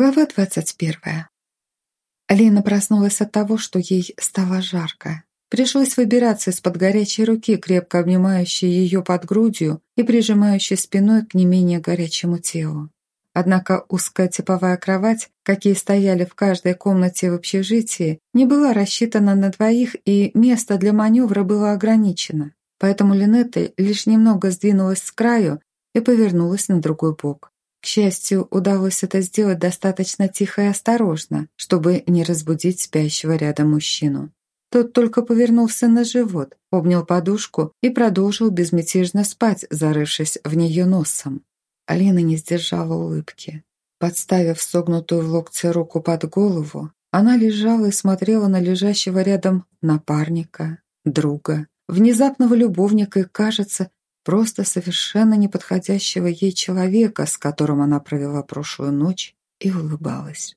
Глава двадцать первая. Алина проснулась от того, что ей стало жарко. Пришлось выбираться из-под горячей руки, крепко обнимающей ее под грудью и прижимающей спиной к не менее горячему телу. Однако узкая типовая кровать, какие стояли в каждой комнате в общежитии, не была рассчитана на двоих, и место для маневра было ограничено. Поэтому Линетта лишь немного сдвинулась с краю и повернулась на другой бок. К счастью, удалось это сделать достаточно тихо и осторожно, чтобы не разбудить спящего рядом мужчину. Тот только повернулся на живот, обнял подушку и продолжил безмятежно спать, зарывшись в нее носом. Алина не сдержала улыбки. Подставив согнутую в локте руку под голову, она лежала и смотрела на лежащего рядом напарника, друга, внезапного любовника и, кажется, просто совершенно неподходящего ей человека, с которым она провела прошлую ночь, и улыбалась.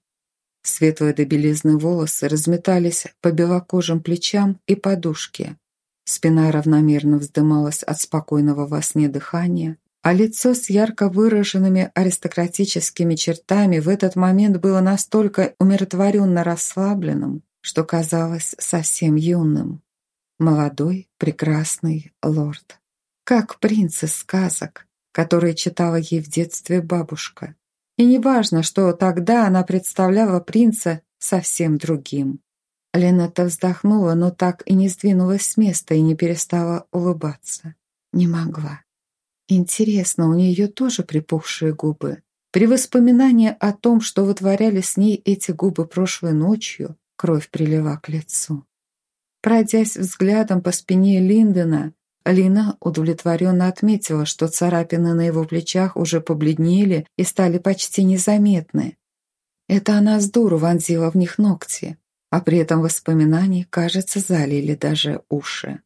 Светлые до белизны волосы разметались по белокожим плечам и подушке. Спина равномерно вздымалась от спокойного во сне дыхания, а лицо с ярко выраженными аристократическими чертами в этот момент было настолько умиротворенно расслабленным, что казалось совсем юным. Молодой, прекрасный лорд как принц из сказок, которые читала ей в детстве бабушка. И неважно, что тогда она представляла принца совсем другим. Ленетта вздохнула, но так и не сдвинулась с места и не перестала улыбаться. Не могла. Интересно, у нее тоже припухшие губы. При воспоминании о том, что вытворяли с ней эти губы прошлой ночью, кровь прилила к лицу. Пройдясь взглядом по спине Линдена, Лина удовлетворенно отметила, что царапины на его плечах уже побледнели и стали почти незаметны. Это она с дуру вонзила в них ногти, а при этом воспоминания, кажется, залили даже уши.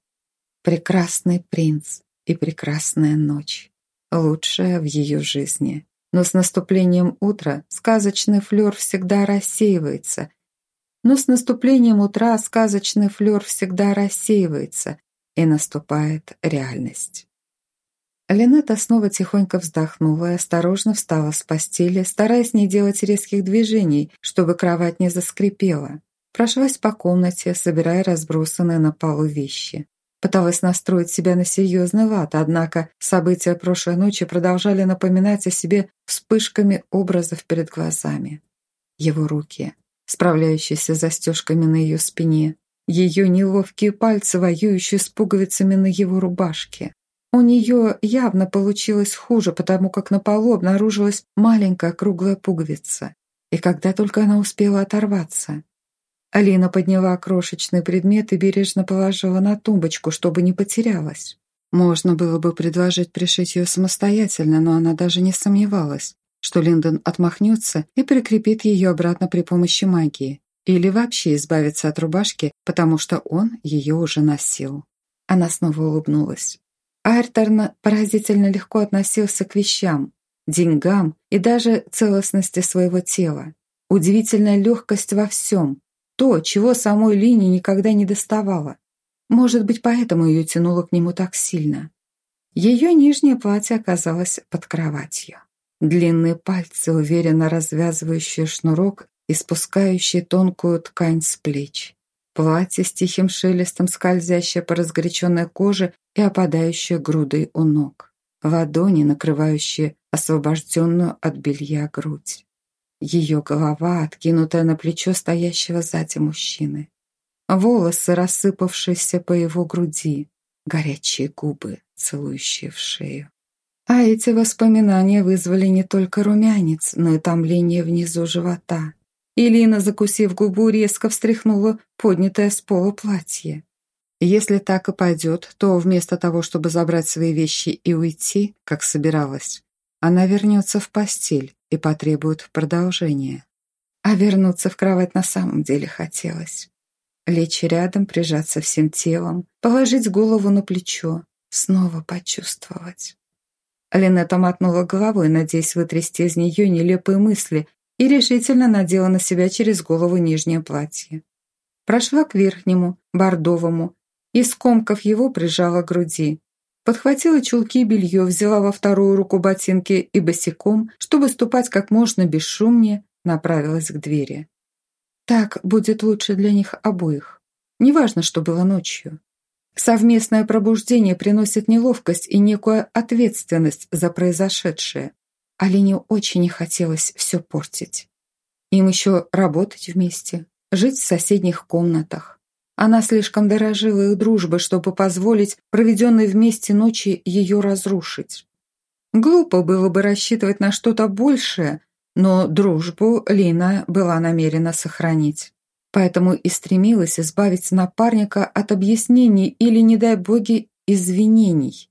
Прекрасный принц и прекрасная ночь. Лучшая в ее жизни. Но с наступлением утра сказочный флер всегда рассеивается. Но с наступлением утра сказочный флер всегда рассеивается, и наступает реальность. Линетта снова тихонько вздохнула и осторожно встала с постели, стараясь не делать резких движений, чтобы кровать не заскрипела. Прошлась по комнате, собирая разбросанные на полу вещи. Пыталась настроить себя на серьезный лад, однако события прошлой ночи продолжали напоминать о себе вспышками образов перед глазами. Его руки, справляющиеся с застежками на ее спине, ее неловкие пальцы, воюющие с пуговицами на его рубашке. У нее явно получилось хуже, потому как на полу обнаружилась маленькая круглая пуговица. И когда только она успела оторваться. Алина подняла крошечный предмет и бережно положила на тумбочку, чтобы не потерялась. Можно было бы предложить пришить ее самостоятельно, но она даже не сомневалась, что Линдон отмахнется и прикрепит ее обратно при помощи магии. Или вообще избавиться от рубашки, потому что он ее уже носил. Она снова улыбнулась. Айрторн поразительно легко относился к вещам, деньгам и даже целостности своего тела. Удивительная легкость во всем. То, чего самой Лине никогда не доставало. Может быть, поэтому ее тянуло к нему так сильно. Ее нижнее платье оказалось под кроватью. Длинные пальцы, уверенно развязывающие шнурок, и спускающие тонкую ткань с плеч. Платье с тихим шелестом, скользящее по разгоряченной коже и опадающее грудой у ног. Ладони, накрывающие освобожденную от белья грудь. Ее голова, откинутая на плечо стоящего сзади мужчины. Волосы, рассыпавшиеся по его груди. Горячие губы, целующие в шею. А эти воспоминания вызвали не только румянец, но и томление внизу живота. Илина, закусив губу, резко встряхнула поднятое с пола платье. Если так и пойдет, то вместо того, чтобы забрать свои вещи и уйти, как собиралась, она вернется в постель и потребует продолжения. А вернуться в кровать на самом деле хотелось. Лечь рядом, прижаться всем телом, положить голову на плечо, снова почувствовать. Линетта мотнула головой, надеясь вытрясти из нее нелепые мысли, и решительно надела на себя через голову нижнее платье. Прошла к верхнему, бордовому, и, скомкав его, прижала к груди. Подхватила чулки и белье, взяла во вторую руку ботинки и босиком, чтобы ступать как можно бесшумнее, направилась к двери. Так будет лучше для них обоих. Неважно, что было ночью. Совместное пробуждение приносит неловкость и некую ответственность за произошедшее. Алине очень не хотелось все портить. Им еще работать вместе, жить в соседних комнатах. Она слишком дорожила их дружбой, чтобы позволить проведенной вместе ночи ее разрушить. Глупо было бы рассчитывать на что-то большее, но дружбу Лина была намерена сохранить. Поэтому и стремилась избавить напарника от объяснений или, не дай боги, извинений.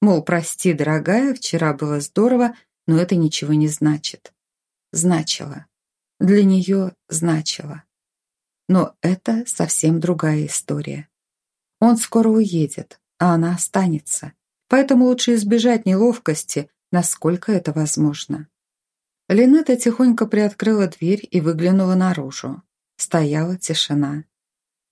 Мол, прости, дорогая, вчера было здорово, но это ничего не значит. Значило. Для нее значило. Но это совсем другая история. Он скоро уедет, а она останется. Поэтому лучше избежать неловкости, насколько это возможно. Линетта тихонько приоткрыла дверь и выглянула наружу. Стояла тишина.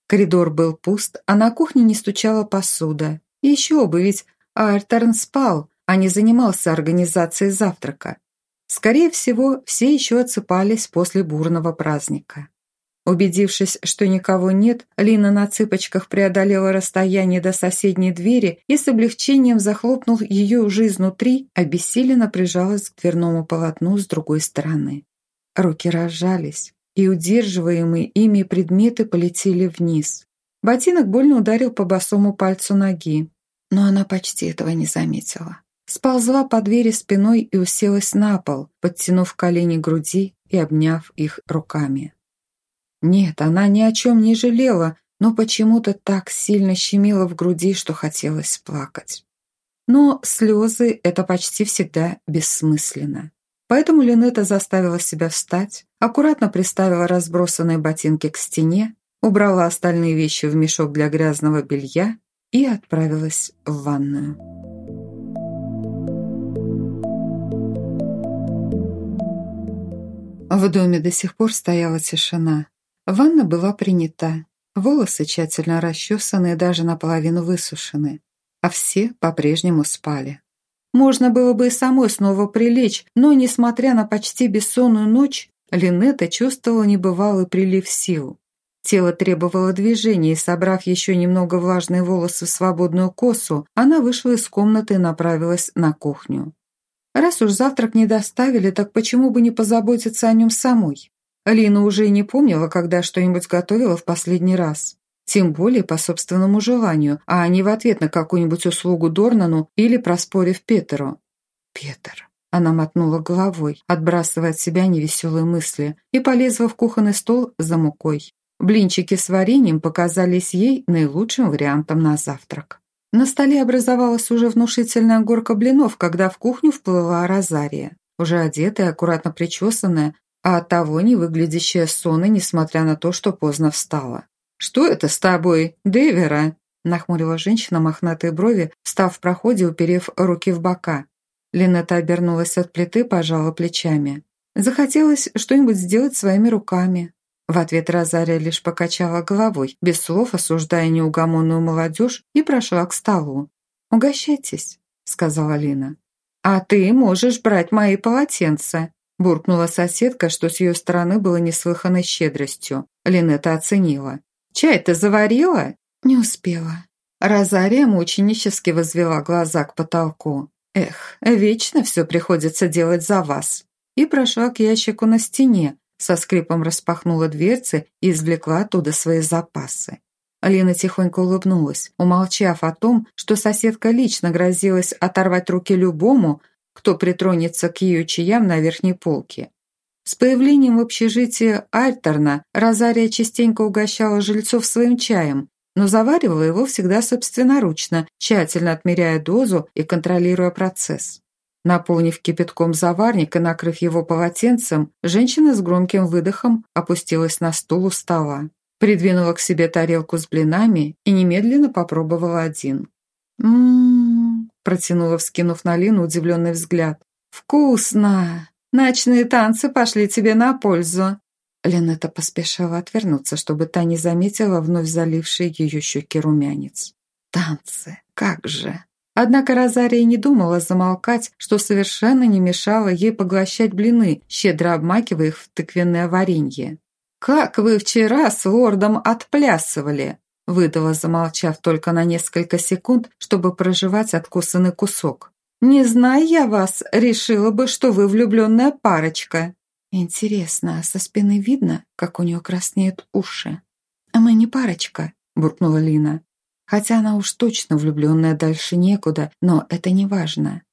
Коридор был пуст, а на кухне не стучала посуда. Еще бы, ведь Альтерн спал, а не занимался организацией завтрака. Скорее всего, все еще отсыпались после бурного праздника. Убедившись, что никого нет, Лина на цыпочках преодолела расстояние до соседней двери и с облегчением захлопнул ее уже изнутри, обессиленно прижалась к дверному полотну с другой стороны. Руки разжались, и удерживаемые ими предметы полетели вниз. Ботинок больно ударил по босому пальцу ноги, но она почти этого не заметила. Сползла по двери спиной и уселась на пол, подтянув колени груди и обняв их руками. Нет, она ни о чем не жалела, но почему-то так сильно щемило в груди, что хотелось плакать. Но слезы – это почти всегда бессмысленно. Поэтому Линета заставила себя встать, аккуратно приставила разбросанные ботинки к стене, убрала остальные вещи в мешок для грязного белья и отправилась в ванную. В доме до сих пор стояла тишина. Ванна была принята, волосы тщательно расчесаны и даже наполовину высушены, а все по-прежнему спали. Можно было бы и самой снова прилечь, но, несмотря на почти бессонную ночь, Линетта чувствовала небывалый прилив сил. Тело требовало движения, и, собрав еще немного влажные волосы в свободную косу, она вышла из комнаты и направилась на кухню. Раз уж завтрак не доставили, так почему бы не позаботиться о нем самой? Лина уже и не помнила, когда что-нибудь готовила в последний раз. Тем более по собственному желанию, а не в ответ на какую-нибудь услугу Дорнану или проспорив Петеру. «Петер». Она мотнула головой, отбрасывая от себя невеселые мысли, и полезла в кухонный стол за мукой. Блинчики с вареньем показались ей наилучшим вариантом на завтрак. На столе образовалась уже внушительная горка блинов, когда в кухню вплыла Розария. Уже одетая, аккуратно причесанная, а оттого не выглядящая сонной, несмотря на то, что поздно встала. «Что это с тобой, Дэвера?» нахмурила женщина мохнатые брови, встав в проходе, уперев руки в бока. Линетта обернулась от плиты, пожала плечами. Захотелось что-нибудь сделать своими руками. В ответ Розария лишь покачала головой, без слов осуждая неугомонную молодежь, и прошла к столу. «Угощайтесь», — сказала Лина. «А ты можешь брать мои полотенца», буркнула соседка, что с ее стороны было неслыханной щедростью. Линетта оценила. «Чай ты заварила?» «Не успела». Розария мученически возвела глаза к потолку. «Эх, вечно все приходится делать за вас». И прошла к ящику на стене, со скрипом распахнула дверцы и извлекла оттуда свои запасы. Алина тихонько улыбнулась, умолчав о том, что соседка лично грозилась оторвать руки любому, кто притронется к ее чаям на верхней полке. С появлением в общежитии Альтерна Розария частенько угощала жильцов своим чаем, но заваривала его всегда собственноручно, тщательно отмеряя дозу и контролируя процесс. Наполнив кипятком заварник и накрыв его полотенцем, женщина с громким выдохом опустилась на стул у стола, придвинула к себе тарелку с блинами и немедленно попробовала один. «М-м-м», протянула, вскинув на Лину удивленный взгляд. «Вкусно! Ночные танцы пошли тебе на пользу!» Ленета поспешила отвернуться, чтобы та не заметила вновь заливший ее щеки румянец. «Танцы! Как же!» Однако Розария не думала замолкать, что совершенно не мешало ей поглощать блины, щедро обмакивая их в тыквенное варенье. «Как вы вчера с лордом отплясывали!» выдала, замолчав только на несколько секунд, чтобы проживать откусанный кусок. «Не зная я вас, решила бы, что вы влюбленная парочка». «Интересно, а со спины видно, как у нее краснеют уши?» «А мы не парочка», – буркнула Лина. Хотя она уж точно влюбленная дальше некуда, но это не важно.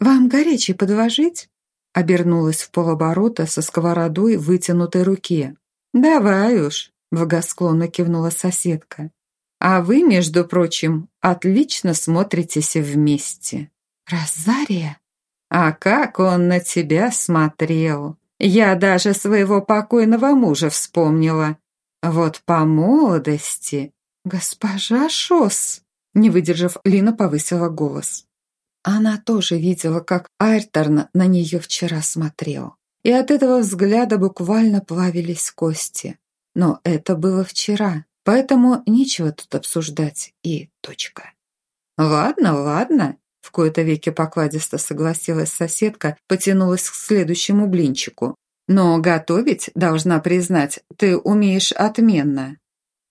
«Вам горячий подложить?» Обернулась в полоборота со сковородой в вытянутой руке. «Давай уж», – благосклонно кивнула соседка. «А вы, между прочим, отлично смотритесь вместе». «Розария?» «А как он на тебя смотрел? Я даже своего покойного мужа вспомнила. Вот по молодости...» «Госпожа Шос!» Не выдержав, Лина повысила голос. Она тоже видела, как Айрторн на нее вчера смотрел. И от этого взгляда буквально плавились кости. Но это было вчера, поэтому нечего тут обсуждать и точка. «Ладно, ладно», — в кои-то веки покладисто согласилась соседка, потянулась к следующему блинчику. «Но готовить, должна признать, ты умеешь отменно».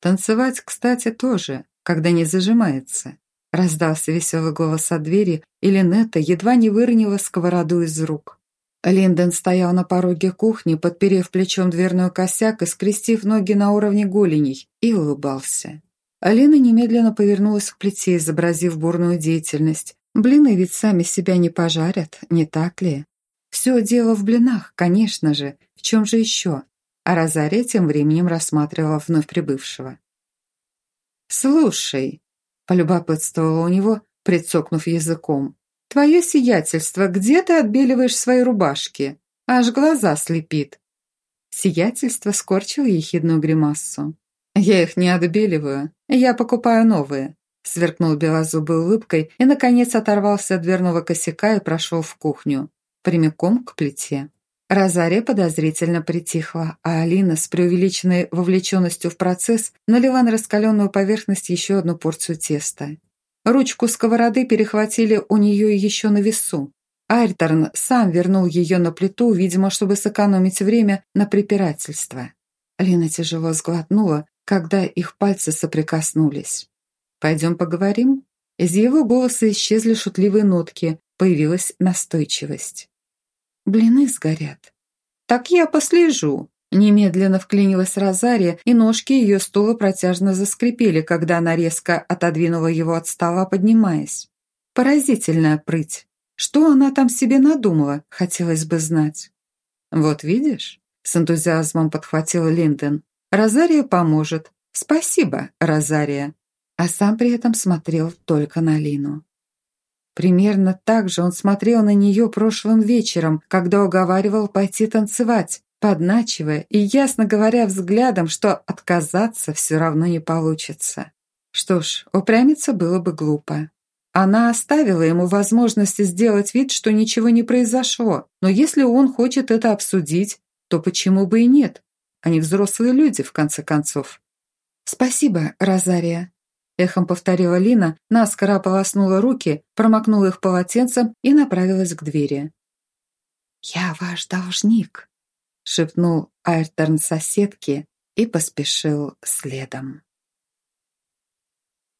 Танцевать, кстати, тоже, когда не зажимается. Раздался веселый голос от двери, и Линетта едва не выронила сковороду из рук. Линдон стоял на пороге кухни, подперев плечом дверной косяк и скрестив ноги на уровне голеней, и улыбался. Алина немедленно повернулась к плите, изобразив бурную деятельность. Блины ведь сами себя не пожарят, не так ли? Все дело в блинах, конечно же. В чем же еще? А Розария тем временем рассматривала вновь прибывшего. «Слушай», — полюбопытствовала у него, прицокнув языком, «твое сиятельство, где ты отбеливаешь свои рубашки? Аж глаза слепит». Сиятельство скорчило ехидную гримассу. «Я их не отбеливаю, я покупаю новые», сверкнул белозубой улыбкой и, наконец, оторвался от дверного косяка и прошел в кухню, прямиком к плите. Розария подозрительно притихла, а Алина с преувеличенной вовлеченностью в процесс налила на раскаленную поверхность еще одну порцию теста. Ручку сковороды перехватили у нее еще на весу. Альтерн сам вернул ее на плиту, видимо, чтобы сэкономить время на препирательство. Алина тяжело сглотнула, когда их пальцы соприкоснулись. «Пойдем поговорим?» Из его голоса исчезли шутливые нотки, появилась настойчивость. Блины сгорят. Так я послежу. Немедленно вклинилась Розария, и ножки ее стула протяжно заскрипели, когда она резко отодвинула его от стола, поднимаясь. Поразительная прыть. Что она там себе надумала, хотелось бы знать. «Вот видишь?» – с энтузиазмом подхватил Линден. «Розария поможет. Спасибо, Розария». А сам при этом смотрел только на Лину. Примерно так же он смотрел на нее прошлым вечером, когда уговаривал пойти танцевать, подначивая и ясно говоря взглядом, что отказаться все равно не получится. Что ж, упрямиться было бы глупо. Она оставила ему возможность сделать вид, что ничего не произошло, но если он хочет это обсудить, то почему бы и нет? Они взрослые люди, в конце концов. «Спасибо, Розария», Эхом повторила Лина, наскоро ополоснула руки, промокнула их полотенцем и направилась к двери. «Я ваш должник», — шепнул Айрторн соседке и поспешил следом.